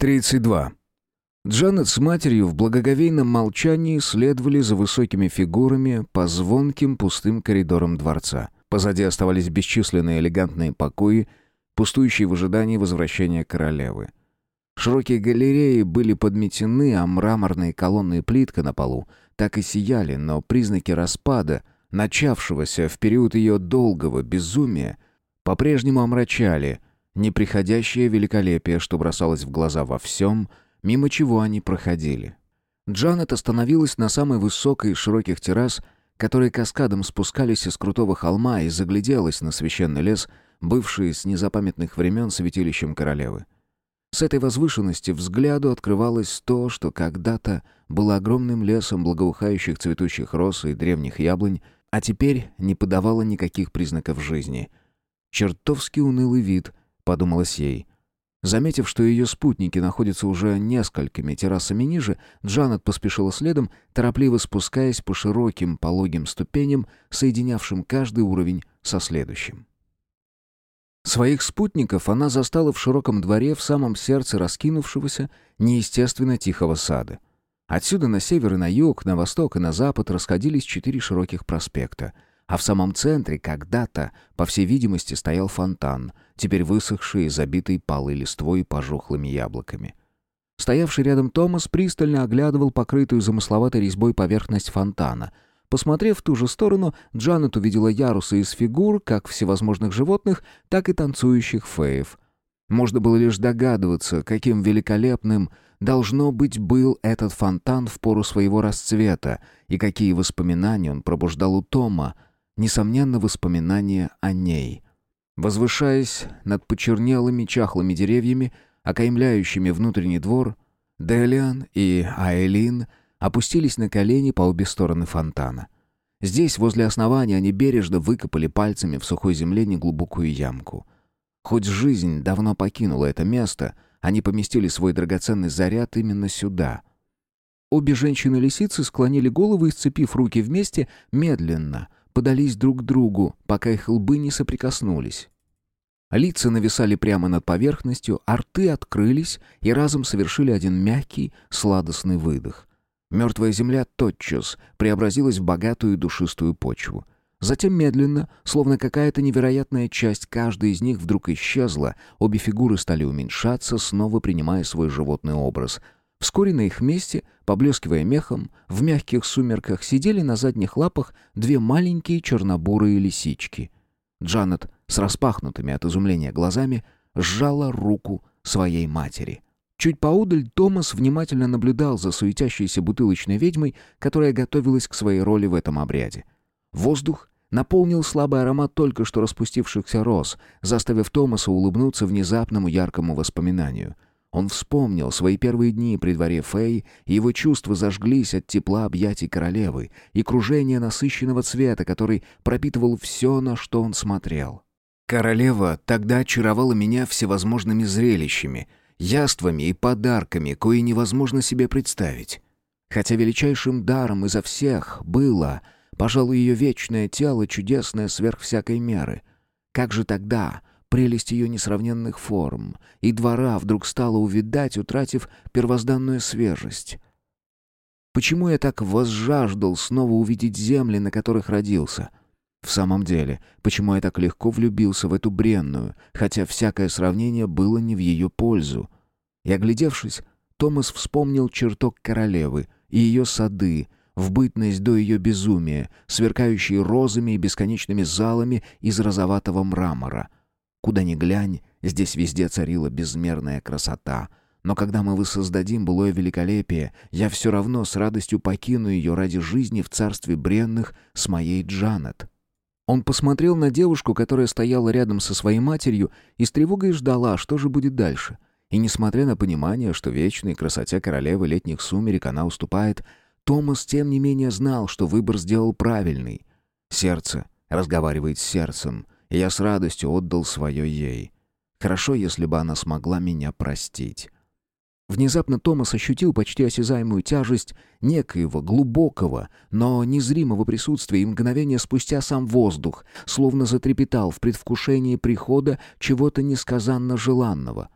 32. Джанет с матерью в благоговейном молчании следовали за высокими фигурами по звонким пустым коридорам дворца. Позади оставались бесчисленные элегантные покои, пустующие в ожидании возвращения королевы. Широкие галереи были подметены, а мраморные колонны и плитка на полу так и сияли, но признаки распада, начавшегося в период ее долгого безумия, по-прежнему омрачали – неприходящее великолепие, что бросалось в глаза во всем, мимо чего они проходили. Джанет остановилась на самой высокой из широких террас, которые каскадом спускались из крутого холма и загляделась на священный лес, бывший с незапамятных времен святилищем королевы. С этой возвышенности взгляду открывалось то, что когда-то было огромным лесом благоухающих цветущих роз и древних яблонь, а теперь не подавало никаких признаков жизни. Чертовски унылый вид, подумалось ей. Заметив, что ее спутники находятся уже несколькими террасами ниже, Джанет поспешила следом, торопливо спускаясь по широким пологим ступеням, соединявшим каждый уровень со следующим. Своих спутников она застала в широком дворе в самом сердце раскинувшегося, неестественно тихого сада. Отсюда на север и на юг, на восток и на запад расходились четыре широких проспекта — а в самом центре когда-то, по всей видимости, стоял фонтан, теперь высохший и забитый палой листвой и пожухлыми яблоками. Стоявший рядом Томас пристально оглядывал покрытую замысловатой резьбой поверхность фонтана. Посмотрев в ту же сторону, Джанет увидела ярусы из фигур, как всевозможных животных, так и танцующих феев. Можно было лишь догадываться, каким великолепным должно быть был этот фонтан в пору своего расцвета, и какие воспоминания он пробуждал у Тома — несомненно, воспоминания о ней. Возвышаясь над почернелыми чахлыми деревьями, окаймляющими внутренний двор, Делиан и Айлин опустились на колени по обе стороны фонтана. Здесь, возле основания, они бережно выкопали пальцами в сухой земле неглубокую ямку. Хоть жизнь давно покинула это место, они поместили свой драгоценный заряд именно сюда. Обе женщины-лисицы склонили головы и, сцепив руки вместе, медленно — подались друг к другу, пока их лбы не соприкоснулись. Лица нависали прямо над поверхностью, а рты открылись и разом совершили один мягкий, сладостный выдох. Мертвая земля тотчас преобразилась в богатую душистую почву. Затем медленно, словно какая-то невероятная часть каждой из них вдруг исчезла, обе фигуры стали уменьшаться, снова принимая свой животный образ — Вскоре на их месте, поблескивая мехом, в мягких сумерках сидели на задних лапах две маленькие чернобурые лисички. Джанет с распахнутыми от изумления глазами сжала руку своей матери. Чуть поудаль Томас внимательно наблюдал за суетящейся бутылочной ведьмой, которая готовилась к своей роли в этом обряде. Воздух наполнил слабый аромат только что распустившихся роз, заставив Томаса улыбнуться внезапному яркому воспоминанию — он вспомнил свои первые дни при дворе Фэй, и его чувства зажглись от тепла объятий королевы и кружения насыщенного цвета, который пропитывал все, на что он смотрел. Королева тогда очаровала меня всевозможными зрелищами, яствами и подарками, кои невозможно себе представить. Хотя величайшим даром изо всех было, пожалуй, ее вечное тело, чудесное сверх всякой меры. Как же тогда прелесть ее несравненных форм, и двора вдруг стала увидать, утратив первозданную свежесть. Почему я так возжаждал снова увидеть земли, на которых родился? В самом деле, почему я так легко влюбился в эту бренную, хотя всякое сравнение было не в ее пользу? И оглядевшись, Томас вспомнил чертог королевы и ее сады, в бытность до ее безумия, сверкающие розами и бесконечными залами из розоватого мрамора — Куда ни глянь, здесь везде царила безмерная красота. Но когда мы воссоздадим былое великолепие, я все равно с радостью покину ее ради жизни в царстве бренных с моей Джанет». Он посмотрел на девушку, которая стояла рядом со своей матерью, и с тревогой ждала, что же будет дальше. И несмотря на понимание, что вечной красоте королевы летних сумерек она уступает, Томас тем не менее знал, что выбор сделал правильный. Сердце разговаривает с сердцем, я с радостью отдал свое ей. Хорошо, если бы она смогла меня простить. Внезапно Томас ощутил почти осязаемую тяжесть некоего глубокого, но незримого присутствия, и мгновение спустя сам воздух словно затрепетал в предвкушении прихода чего-то несказанно желанного.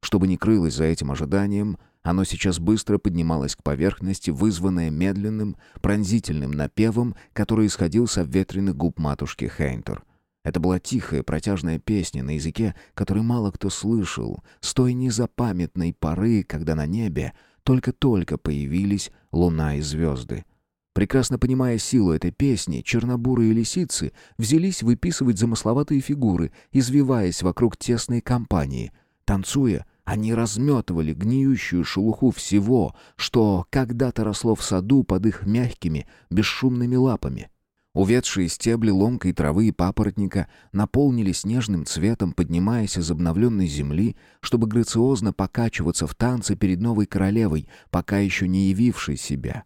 Что бы ни крылось за этим ожиданием, оно сейчас быстро поднималось к поверхности, вызванное медленным, пронзительным напевом, который исходил с обветренных губ матушки Хейнтер. Это была тихая, протяжная песня на языке, который мало кто слышал, с той незапамятной поры, когда на небе только-только появились луна и звезды. Прекрасно понимая силу этой песни, чернобурые лисицы взялись выписывать замысловатые фигуры, извиваясь вокруг тесной компании. Танцуя, они разметывали гниющую шелуху всего, что когда-то росло в саду под их мягкими, бесшумными лапами. Увядшие стебли ломкой травы и папоротника наполнились нежным цветом, поднимаясь из обновленной земли, чтобы грациозно покачиваться в танце перед новой королевой, пока еще не явившей себя.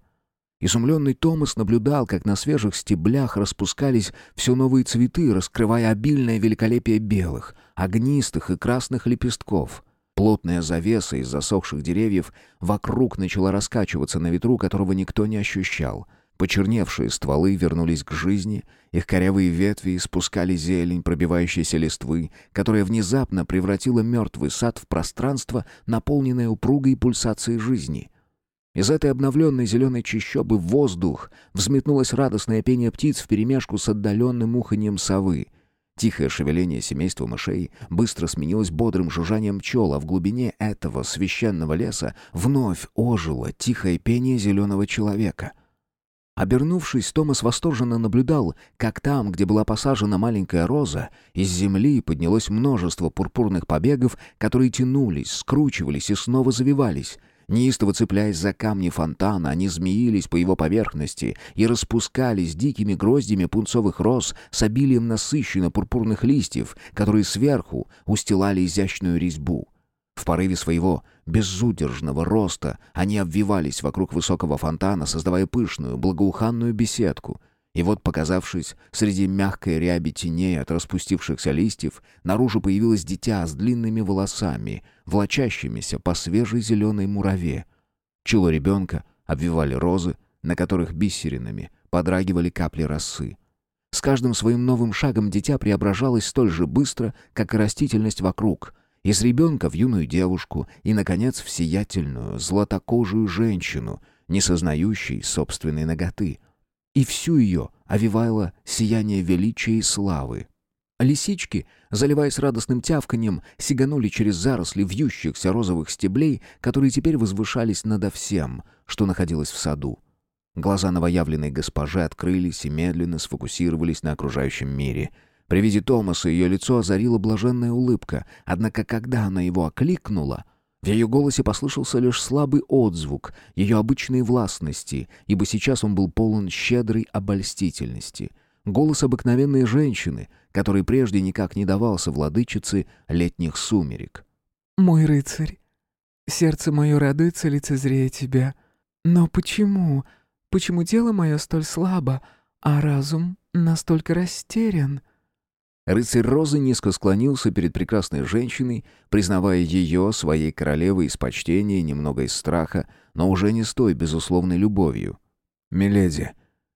Изумленный Томас наблюдал, как на свежих стеблях распускались все новые цветы, раскрывая обильное великолепие белых, огнистых и красных лепестков. Плотная завеса из засохших деревьев вокруг начала раскачиваться на ветру, которого никто не ощущал. Почерневшие стволы вернулись к жизни, их корявые ветви испускали зелень пробивающейся листвы, которая внезапно превратила мертвый сад в пространство, наполненное упругой пульсацией жизни — из этой обновленной зеленой чащобы в воздух взметнулось радостное пение птиц вперемешку с отдаленным уханьем совы. Тихое шевеление семейства мышей быстро сменилось бодрым жужжанием пчел, а в глубине этого священного леса вновь ожило тихое пение зеленого человека. Обернувшись, Томас восторженно наблюдал, как там, где была посажена маленькая роза, из земли поднялось множество пурпурных побегов, которые тянулись, скручивались и снова завивались — Неистово цепляясь за камни фонтана, они змеились по его поверхности и распускались дикими гроздями пунцовых роз с обилием насыщенно пурпурных листьев, которые сверху устилали изящную резьбу. В порыве своего безудержного роста они обвивались вокруг высокого фонтана, создавая пышную, благоуханную беседку — и вот, показавшись среди мягкой ряби теней от распустившихся листьев, наружу появилось дитя с длинными волосами, влачащимися по свежей зеленой мураве. Чело ребенка обвивали розы, на которых бисеринами подрагивали капли росы. С каждым своим новым шагом дитя преображалось столь же быстро, как и растительность вокруг. Из ребенка в юную девушку и, наконец, в сиятельную, златокожую женщину, не сознающей собственной ноготы — и всю ее овивало сияние величия и славы. Лисички, заливаясь радостным тявканьем, сиганули через заросли вьющихся розовых стеблей, которые теперь возвышались надо всем, что находилось в саду. Глаза новоявленной госпожи открылись и медленно сфокусировались на окружающем мире. При виде Томаса ее лицо озарила блаженная улыбка, однако когда она его окликнула — в ее голосе послышался лишь слабый отзвук ее обычной властности, ибо сейчас он был полон щедрой обольстительности. Голос обыкновенной женщины, который прежде никак не давался владычице летних сумерек. «Мой рыцарь, сердце мое радуется лицезрея тебя. Но почему? Почему тело мое столь слабо, а разум настолько растерян?» Рыцарь Розы низко склонился перед прекрасной женщиной, признавая ее своей королевой из почтения и немного из страха, но уже не с той безусловной любовью. «Миледи,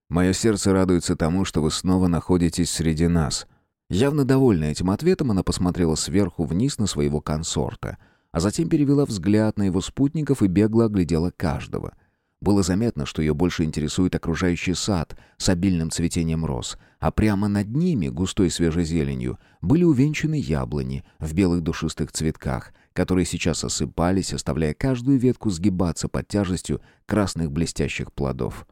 мое сердце радуется тому, что вы снова находитесь среди нас». Явно довольная этим ответом, она посмотрела сверху вниз на своего консорта, а затем перевела взгляд на его спутников и бегло оглядела каждого — было заметно, что ее больше интересует окружающий сад с обильным цветением роз, а прямо над ними, густой свежей зеленью, были увенчаны яблони в белых душистых цветках, которые сейчас осыпались, оставляя каждую ветку сгибаться под тяжестью красных блестящих плодов.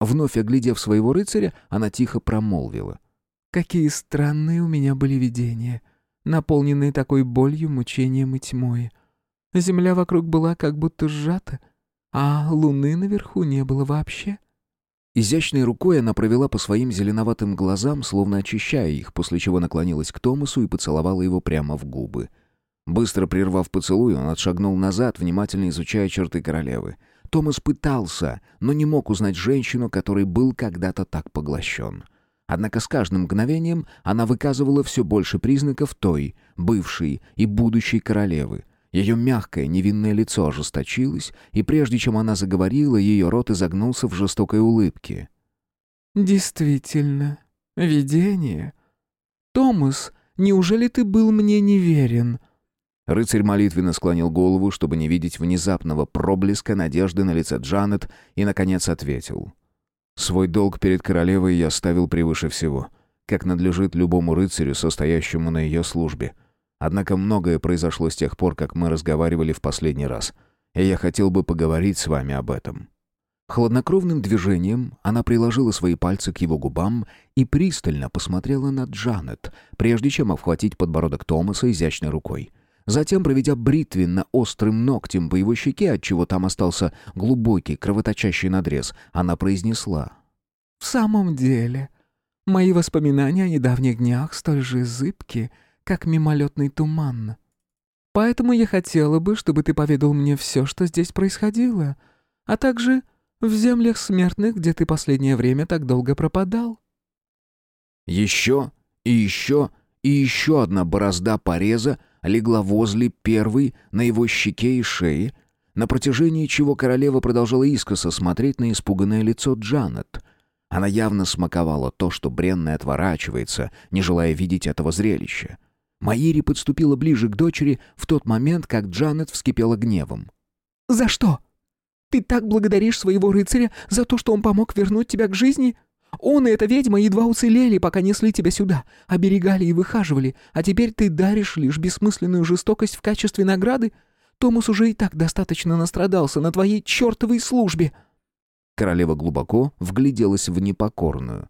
Вновь оглядев своего рыцаря, она тихо промолвила. «Какие странные у меня были видения, наполненные такой болью, мучением и тьмой. Земля вокруг была как будто сжата, а луны наверху не было вообще. Изящной рукой она провела по своим зеленоватым глазам, словно очищая их, после чего наклонилась к Томасу и поцеловала его прямо в губы. Быстро прервав поцелуй, он отшагнул назад, внимательно изучая черты королевы. Томас пытался, но не мог узнать женщину, которой был когда-то так поглощен. Однако с каждым мгновением она выказывала все больше признаков той, бывшей и будущей королевы, ее мягкое, невинное лицо ожесточилось, и прежде чем она заговорила, ее рот изогнулся в жестокой улыбке. «Действительно, видение. Томас, неужели ты был мне неверен?» Рыцарь молитвенно склонил голову, чтобы не видеть внезапного проблеска надежды на лице Джанет, и, наконец, ответил. «Свой долг перед королевой я ставил превыше всего, как надлежит любому рыцарю, состоящему на ее службе. Однако многое произошло с тех пор, как мы разговаривали в последний раз, и я хотел бы поговорить с вами об этом». Хладнокровным движением она приложила свои пальцы к его губам и пристально посмотрела на Джанет, прежде чем обхватить подбородок Томаса изящной рукой. Затем, проведя бритвенно острым ногтем по его щеке, отчего там остался глубокий кровоточащий надрез, она произнесла. «В самом деле, мои воспоминания о недавних днях столь же зыбки, как мимолетный туман. Поэтому я хотела бы, чтобы ты поведал мне все, что здесь происходило, а также в землях смертных, где ты последнее время так долго пропадал». Еще и еще и еще одна борозда пореза легла возле первой на его щеке и шее, на протяжении чего королева продолжала искоса смотреть на испуганное лицо Джанет. Она явно смаковала то, что бренная отворачивается, не желая видеть этого зрелища. Маири подступила ближе к дочери в тот момент, как Джанет вскипела гневом. «За что?» Ты так благодаришь своего рыцаря за то, что он помог вернуть тебя к жизни? Он и эта ведьма едва уцелели, пока несли тебя сюда, оберегали и выхаживали, а теперь ты даришь лишь бессмысленную жестокость в качестве награды? Томас уже и так достаточно настрадался на твоей чертовой службе». Королева глубоко вгляделась в непокорную.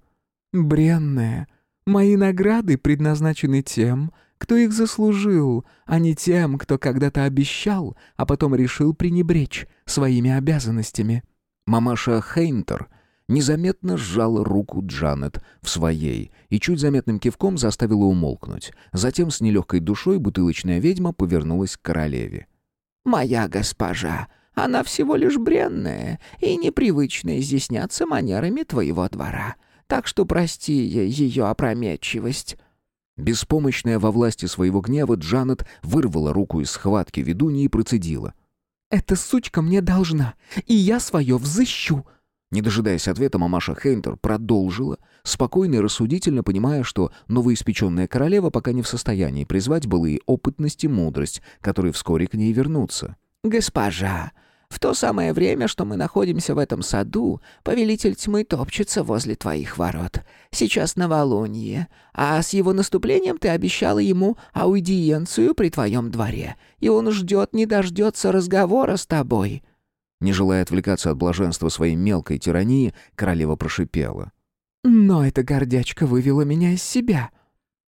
«Бренная, мои награды предназначены тем, кто их заслужил, а не тем, кто когда-то обещал, а потом решил пренебречь своими обязанностями». Мамаша Хейнтер незаметно сжала руку Джанет в своей и чуть заметным кивком заставила умолкнуть. Затем с нелегкой душой бутылочная ведьма повернулась к королеве. «Моя госпожа, она всего лишь бренная и непривычно изъясняться манерами твоего двора, так что прости ее опрометчивость». Беспомощная во власти своего гнева, Джанет вырвала руку из схватки ведуньи и процедила. «Эта сучка мне должна, и я свое взыщу!» Не дожидаясь ответа, мамаша Хейнтер продолжила, спокойно и рассудительно понимая, что новоиспеченная королева пока не в состоянии призвать былые опытность и мудрость, которые вскоре к ней вернутся. «Госпожа, в то самое время, что мы находимся в этом саду, повелитель тьмы топчется возле твоих ворот. Сейчас новолуние, а с его наступлением ты обещала ему аудиенцию при твоем дворе, и он ждет не дождется разговора с тобой». Не желая отвлекаться от блаженства своей мелкой тирании, королева прошипела. «Но эта гордячка вывела меня из себя».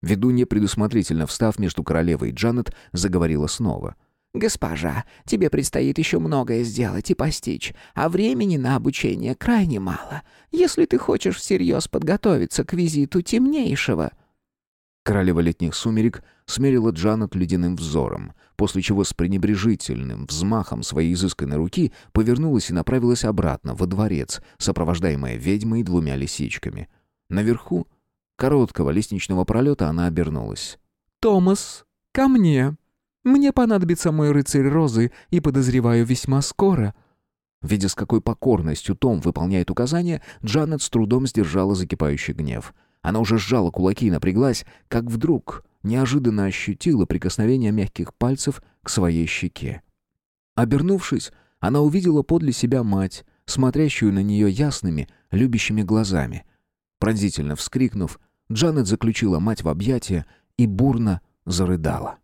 Ведунья, предусмотрительно встав между королевой и Джанет, заговорила снова — «Госпожа, тебе предстоит еще многое сделать и постичь, а времени на обучение крайне мало, если ты хочешь всерьез подготовиться к визиту темнейшего». Королева летних сумерек смерила Джанет ледяным взором, после чего с пренебрежительным взмахом своей изысканной руки повернулась и направилась обратно, во дворец, сопровождаемая ведьмой и двумя лисичками. Наверху короткого лестничного пролета она обернулась. «Томас, ко мне!» Мне понадобится мой рыцарь розы, и, подозреваю, весьма скоро». Видя, с какой покорностью Том выполняет указания, Джанет с трудом сдержала закипающий гнев. Она уже сжала кулаки и напряглась, как вдруг неожиданно ощутила прикосновение мягких пальцев к своей щеке. Обернувшись, она увидела подле себя мать, смотрящую на нее ясными, любящими глазами. Пронзительно вскрикнув, Джанет заключила мать в объятия и бурно зарыдала.